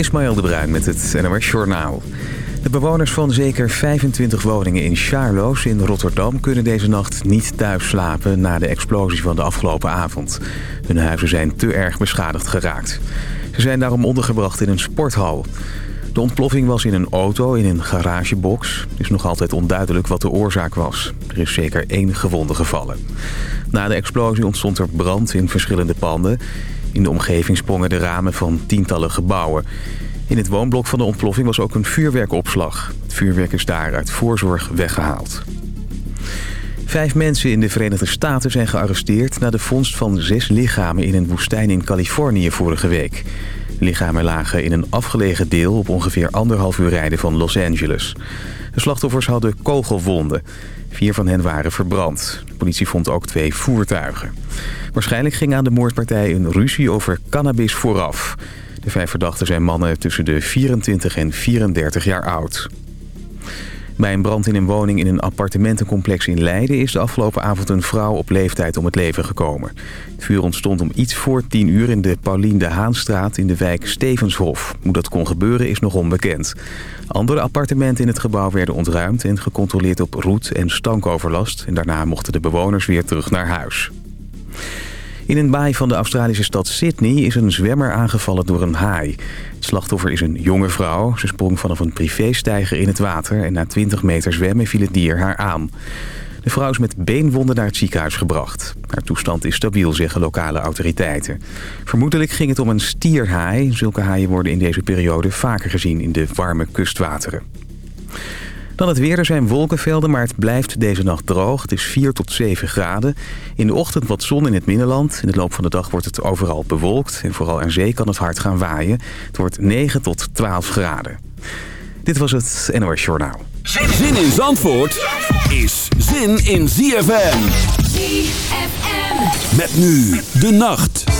Ismaël de Bruin met het NOS Journaal. De bewoners van zeker 25 woningen in Charloes in Rotterdam... kunnen deze nacht niet thuis slapen na de explosie van de afgelopen avond. Hun huizen zijn te erg beschadigd geraakt. Ze zijn daarom ondergebracht in een sporthal. De ontploffing was in een auto in een garagebox. Het is nog altijd onduidelijk wat de oorzaak was. Er is zeker één gewonde gevallen. Na de explosie ontstond er brand in verschillende panden. In de omgeving sprongen de ramen van tientallen gebouwen. In het woonblok van de ontploffing was ook een vuurwerkopslag. Het vuurwerk is daar uit voorzorg weggehaald. Vijf mensen in de Verenigde Staten zijn gearresteerd... na de vondst van zes lichamen in een woestijn in Californië vorige week. Lichamen lagen in een afgelegen deel op ongeveer anderhalf uur rijden van Los Angeles. De slachtoffers hadden kogelwonden. Vier van hen waren verbrand. De politie vond ook twee voertuigen. Waarschijnlijk ging aan de moordpartij een ruzie over cannabis vooraf. De vijf verdachten zijn mannen tussen de 24 en 34 jaar oud. Bij een brand in een woning in een appartementencomplex in Leiden... is de afgelopen avond een vrouw op leeftijd om het leven gekomen. Het vuur ontstond om iets voor 10 uur in de Paulien de Haanstraat in de wijk Stevenshof. Hoe dat kon gebeuren is nog onbekend. Andere appartementen in het gebouw werden ontruimd... en gecontroleerd op roet- en stankoverlast. En daarna mochten de bewoners weer terug naar huis. In een baai van de Australische stad Sydney is een zwemmer aangevallen door een haai. Het slachtoffer is een jonge vrouw. Ze sprong vanaf een privégstijger in het water en na 20 meter zwemmen viel het dier haar aan. De vrouw is met beenwonden naar het ziekenhuis gebracht. Haar toestand is stabiel, zeggen lokale autoriteiten. Vermoedelijk ging het om een stierhaai. Zulke haaien worden in deze periode vaker gezien in de warme kustwateren. Dan het weer. Er zijn wolkenvelden, maar het blijft deze nacht droog. Het is 4 tot 7 graden. In de ochtend wat zon in het binnenland. In de loop van de dag wordt het overal bewolkt. En vooral aan zee kan het hard gaan waaien. Het wordt 9 tot 12 graden. Dit was het NOS Journaal. Zin in Zandvoort is zin in ZFM. ZFM. Met nu de nacht.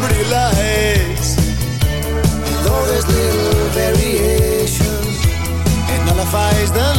pretty lights. Though there's little variation, it nullifies the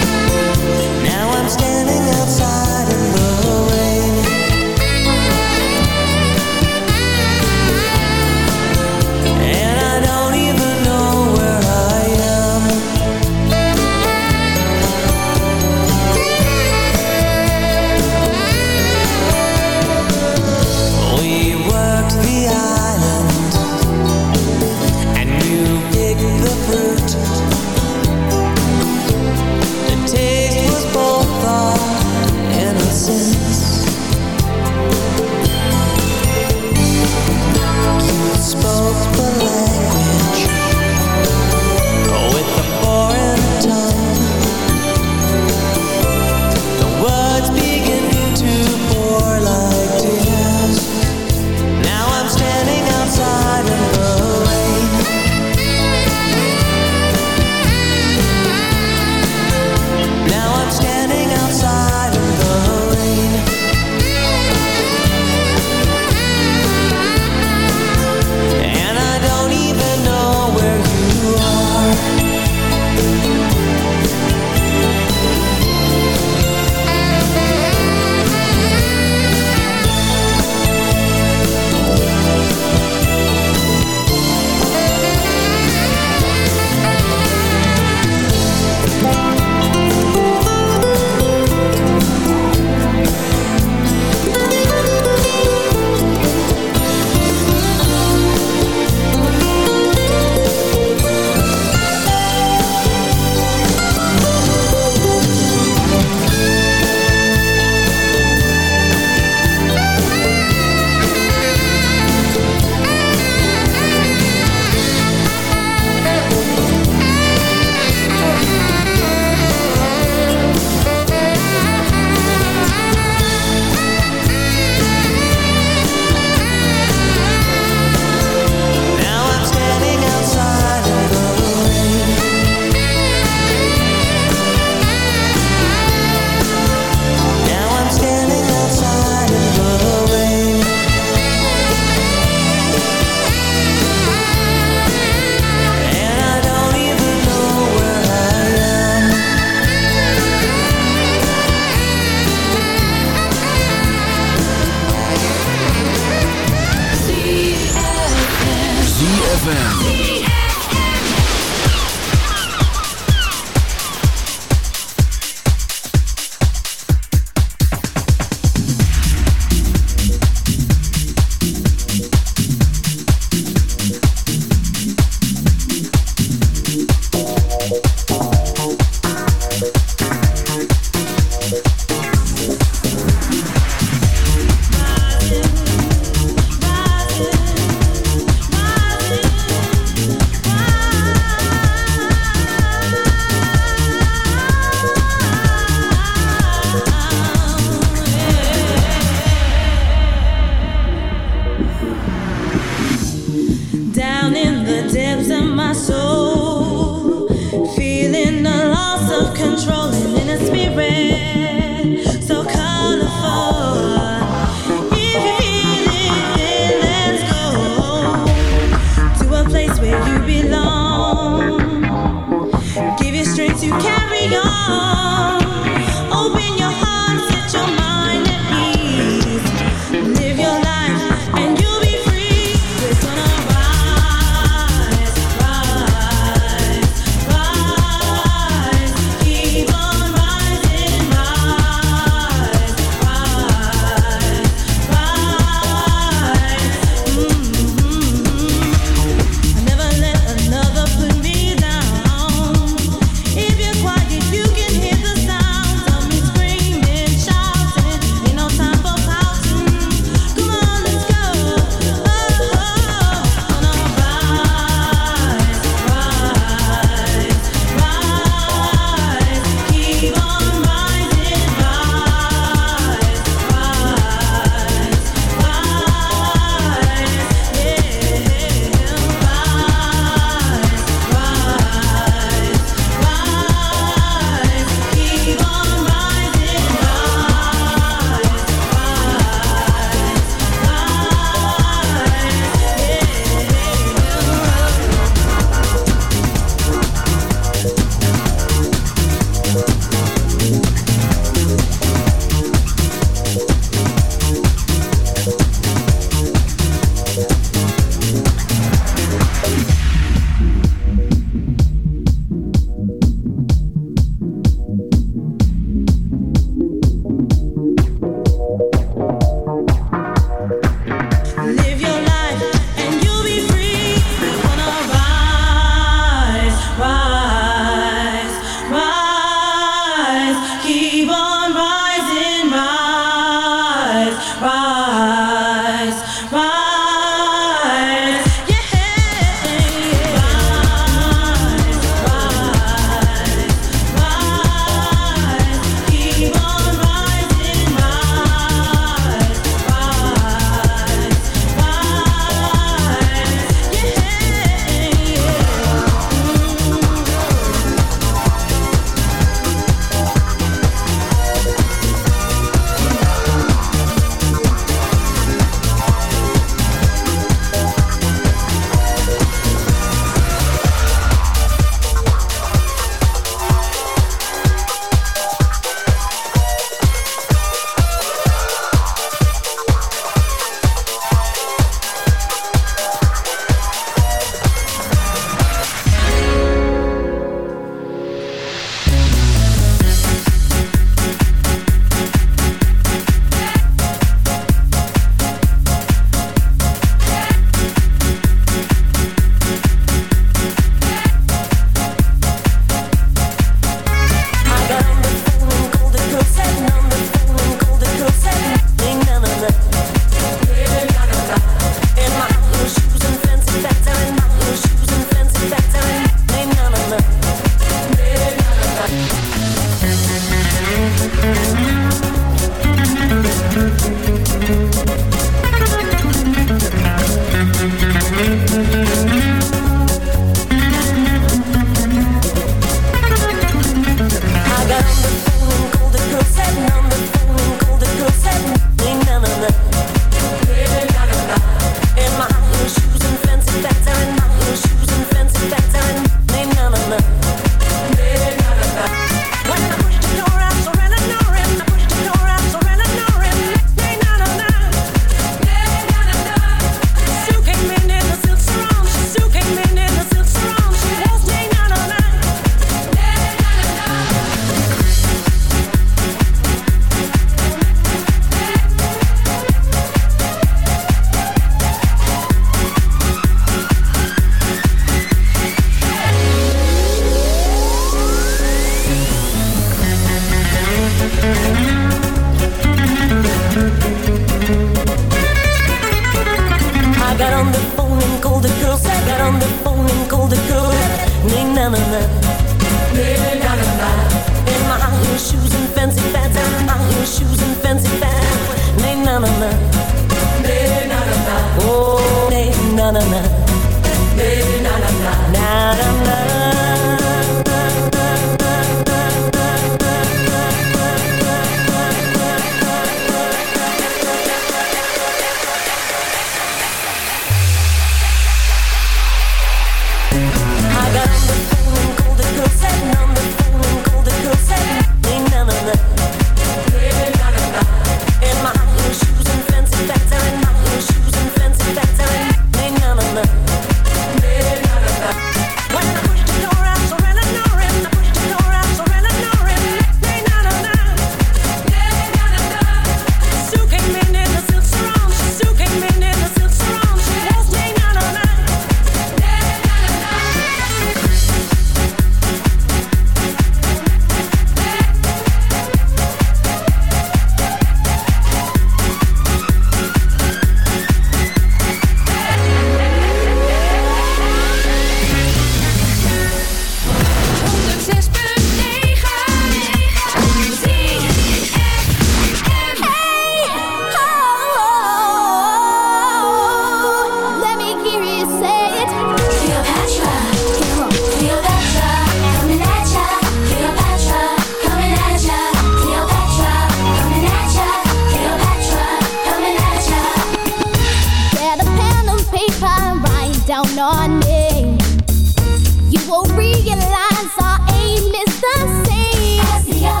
you will realize our aim is the same. We all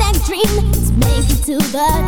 that dream to make it to the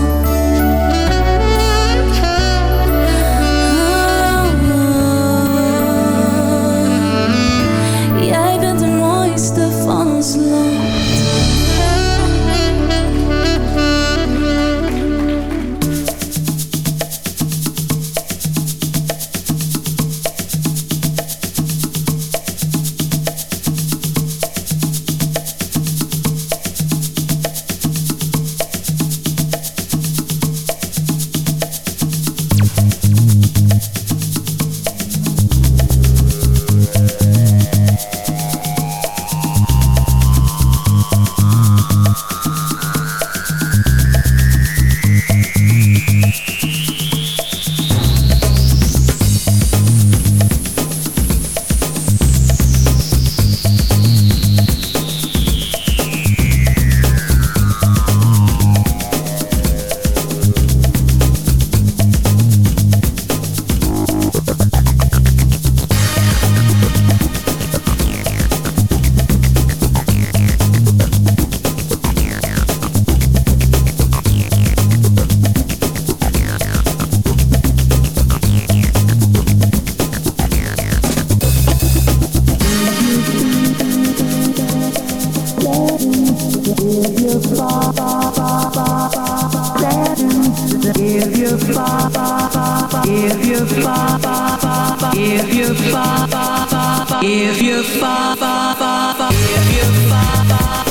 If you fa fa fa fa, if you fa fa.